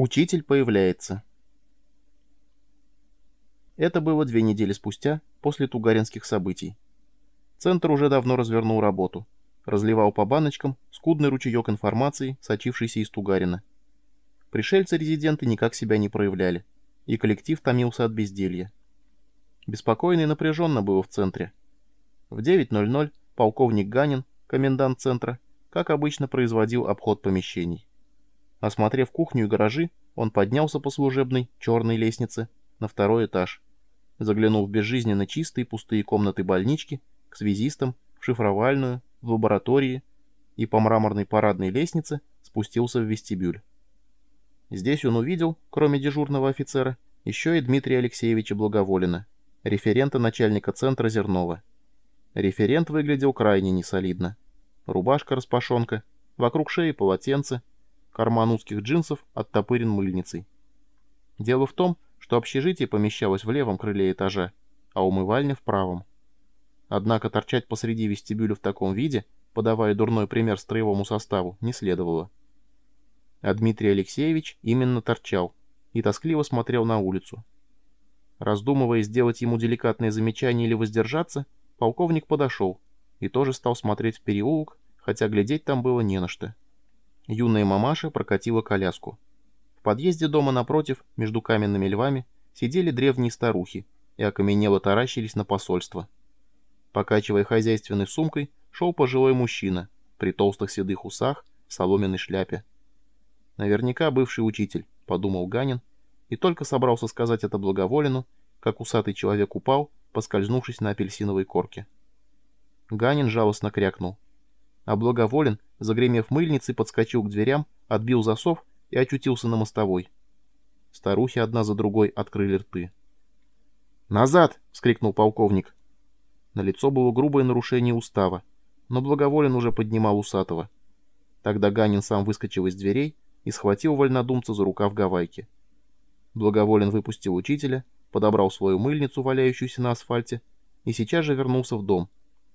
Учитель появляется. Это было две недели спустя, после тугаринских событий. Центр уже давно развернул работу. Разливал по баночкам скудный ручеек информации, сочившийся из Тугарина. Пришельцы-резиденты никак себя не проявляли, и коллектив томился от безделья. Беспокойно и напряженно было в центре. В 9.00 полковник Ганин, комендант центра, как обычно производил обход помещений. Осмотрев кухню и гаражи, он поднялся по служебной, черной лестнице, на второй этаж. Заглянул в безжизненно чистые пустые комнаты больнички, к связистам, в шифровальную, в лаборатории и по мраморной парадной лестнице спустился в вестибюль. Здесь он увидел, кроме дежурного офицера, еще и Дмитрия Алексеевича Благоволина, референта начальника центра Зернова. Референт выглядел крайне несолидно. Рубашка-распашонка, вокруг шеи полотенце, Карман узких джинсов оттопырен мыльницей. Дело в том, что общежитие помещалось в левом крыле этажа, а умывальня в правом. Однако торчать посреди вестибюля в таком виде, подавая дурной пример строевому составу, не следовало. А Дмитрий Алексеевич именно торчал и тоскливо смотрел на улицу. Раздумывая, сделать ему деликатное замечание или воздержаться, полковник подошел и тоже стал смотреть в переулок, хотя глядеть там было не на что. Юная мамаша прокатила коляску. В подъезде дома напротив, между каменными львами, сидели древние старухи и окаменело таращились на посольство. Покачивая хозяйственной сумкой, шел пожилой мужчина, при толстых седых усах, соломенной шляпе. «Наверняка бывший учитель», — подумал Ганин, и только собрался сказать это благоволину, как усатый человек упал, поскользнувшись на апельсиновой корке. Ганин жалостно крякнул а благоволен, загремев мыльницей, подскочил к дверям, отбил засов и очутился на мостовой. Старухи одна за другой открыли рты. «Назад!» — вскрикнул полковник. На лицо было грубое нарушение устава, но благоволен уже поднимал усатого. Тогда Ганин сам выскочил из дверей и схватил вольнодумца за рукав гавайки. Благоволен выпустил учителя, подобрал свою мыльницу, валяющуюся на асфальте, и сейчас же вернулся в дом,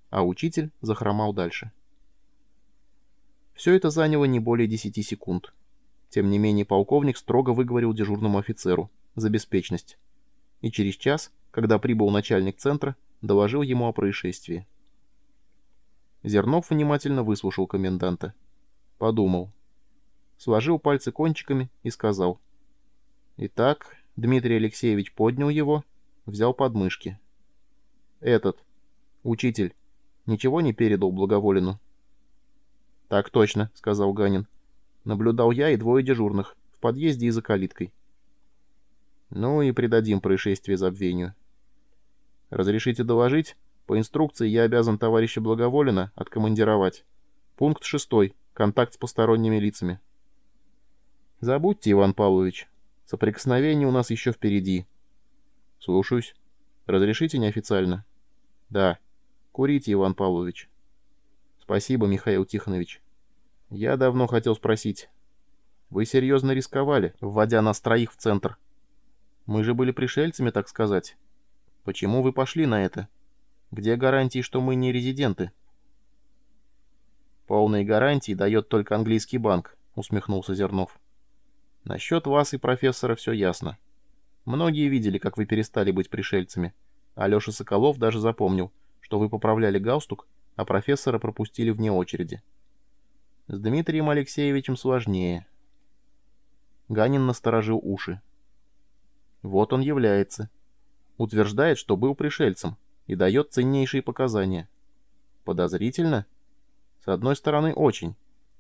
а учитель захромал дальше. Все это заняло не более 10 секунд. Тем не менее полковник строго выговорил дежурному офицеру за беспечность. И через час, когда прибыл начальник центра, доложил ему о происшествии. Зернов внимательно выслушал коменданта. Подумал. Сложил пальцы кончиками и сказал. Итак, Дмитрий Алексеевич поднял его, взял подмышки. Этот, учитель, ничего не передал Благоволину. «Так точно», — сказал Ганин. «Наблюдал я и двое дежурных, в подъезде и за калиткой». «Ну и придадим происшествие забвению». «Разрешите доложить? По инструкции я обязан товарища Благоволина откомандировать. Пункт шестой. Контакт с посторонними лицами». «Забудьте, Иван Павлович. Соприкосновение у нас еще впереди». «Слушаюсь. Разрешите неофициально?» «Да. Курите, Иван Павлович». «Спасибо, Михаил Тихонович». Я давно хотел спросить. Вы серьезно рисковали, вводя нас троих в центр. Мы же были пришельцами, так сказать. Почему вы пошли на это? Где гарантии, что мы не резиденты? Полные гарантии дает только английский банк, усмехнулся Зернов. Насчет вас и профессора все ясно. Многие видели, как вы перестали быть пришельцами. Алеша Соколов даже запомнил, что вы поправляли галстук, а профессора пропустили вне очереди. С Дмитрием Алексеевичем сложнее. Ганин насторожил уши. Вот он является. Утверждает, что был пришельцем, и дает ценнейшие показания. Подозрительно? С одной стороны, очень.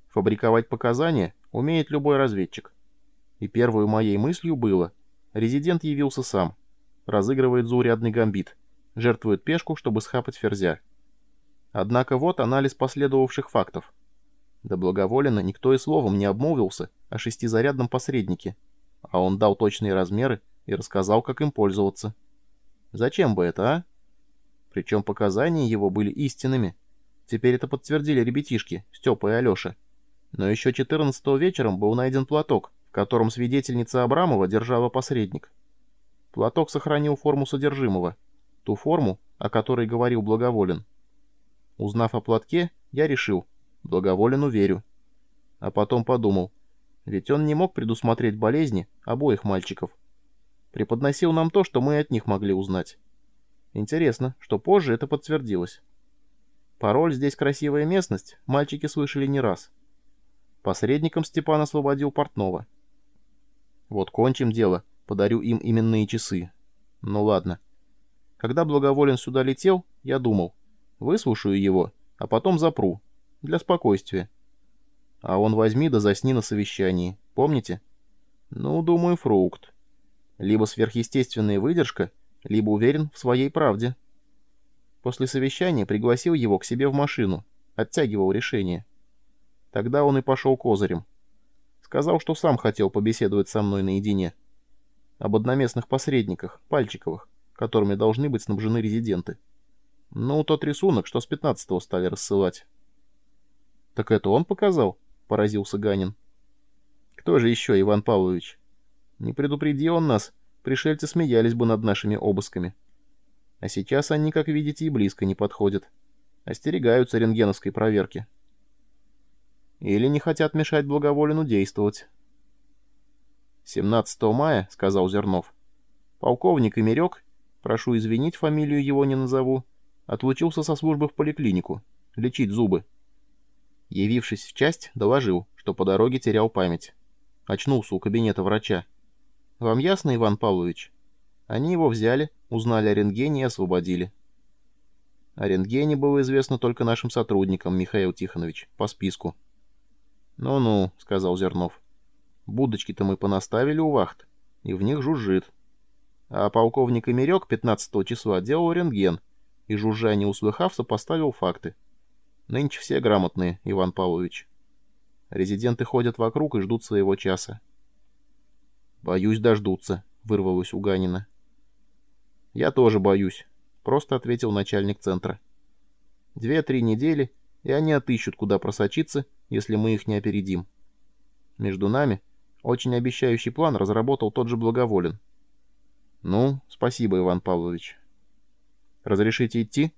Фабриковать показания умеет любой разведчик. И первой моей мыслью было, резидент явился сам, разыгрывает заурядный гамбит, жертвует пешку, чтобы схапать ферзя. Однако вот анализ последовавших фактов. До Благоволина никто и словом не обмолвился о шестизарядном посреднике, а он дал точные размеры и рассказал, как им пользоваться. Зачем бы это, а? Причем показания его были истинными. Теперь это подтвердили ребятишки, Степа и Алеша. Но еще 14 вечером был найден платок, в котором свидетельница Абрамова держала посредник. Платок сохранил форму содержимого, ту форму, о которой говорил Благоволен. Узнав о платке, я решил, Благоволен верю. А потом подумал, Ведь он не мог предусмотреть болезни обоих мальчиков. Преподносил нам то, что мы от них могли узнать. Интересно, что позже это подтвердилось. Пароль «Здесь красивая местность» мальчики слышали не раз. Посредником Степан освободил портного. Вот кончим дело, подарю им именные часы. Ну ладно. Когда Благоволен сюда летел, я думал, выслушаю его, а потом запру. Для спокойствия. А он возьми да засни на совещании. Помните? Ну, думаю, фрукт. Либо сверхъестественная выдержка, либо уверен в своей правде. После совещания пригласил его к себе в машину, оттягивал решение. Тогда он и пошел козырем. Сказал, что сам хотел побеседовать со мной наедине. Об одноместных посредниках, пальчиковых, которыми должны быть снабжены резиденты. Ну, тот рисунок, что с 15-го стали рассылать. «Так это он показал?» — поразился Ганин. «Кто же еще, Иван Павлович? Не предупреди он нас, пришельцы смеялись бы над нашими обысками. А сейчас они, как видите, и близко не подходят. Остерегаются рентгеновской проверки. Или не хотят мешать благоволену действовать». «17 мая», — сказал Зернов, — «полковник Имерек, прошу извинить, фамилию его не назову, отлучился со службы в поликлинику, лечить зубы. Явившись в часть, доложил, что по дороге терял память. Очнулся у кабинета врача. «Вам ясно, Иван Павлович?» Они его взяли, узнали о рентгене и освободили. О рентгене было известно только нашим сотрудникам, Михаил Тихонович, по списку. «Ну-ну», — сказал Зернов. «Будочки-то мы понаставили у вахт, и в них жужжит. А полковник Имерек 15 числа делал рентген, и, жужжа не услыхав, сопоставил факты. Нынче все грамотные, Иван Павлович. Резиденты ходят вокруг и ждут своего часа. «Боюсь дождутся», — вырвалось у Ганина. «Я тоже боюсь», — просто ответил начальник центра. «Две-три недели, и они отыщут, куда просочиться, если мы их не опередим. Между нами очень обещающий план разработал тот же Благоволен. Ну, спасибо, Иван Павлович. Разрешите идти?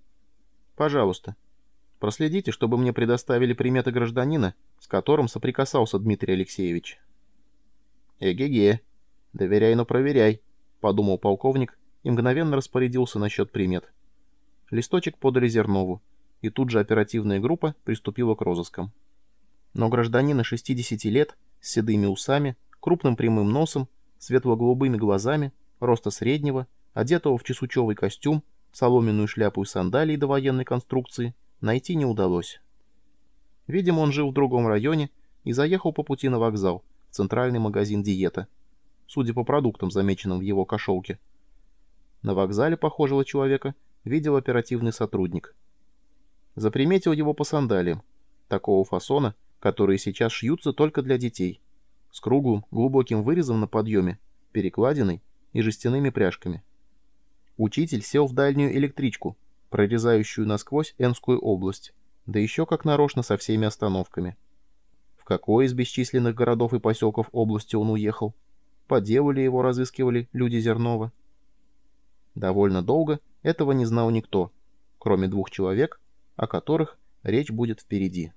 Пожалуйста. Проследите, чтобы мне предоставили приметы гражданина, с которым соприкасался Дмитрий Алексеевич. Эге-ге. Доверяй, но проверяй, подумал полковник и мгновенно распорядился насчет примет. Листочек подали Зернову, и тут же оперативная группа приступила к розыскам. Но гражданина 60 лет, с седыми усами, крупным прямым носом, светло-голубыми глазами, роста среднего, одетого в чесучевый костюм, соломенную шляпу и сандалии до военной конструкции, найти не удалось. Видимо, он жил в другом районе и заехал по пути на вокзал, в центральный магазин «Диета», судя по продуктам, замеченным в его кошелке. На вокзале похожего человека видел оперативный сотрудник. Заприметил его по сандалиям, такого фасона, которые сейчас шьются только для детей, с круглым, глубоким вырезом на подъеме, перекладиной и жестяными пряжками. Учитель сел в дальнюю электричку, прорезающую насквозь Энскую область, да еще как нарочно со всеми остановками. В какой из бесчисленных городов и поселков области он уехал? По ли его разыскивали люди Зернова? Довольно долго этого не знал никто, кроме двух человек, о которых речь будет впереди.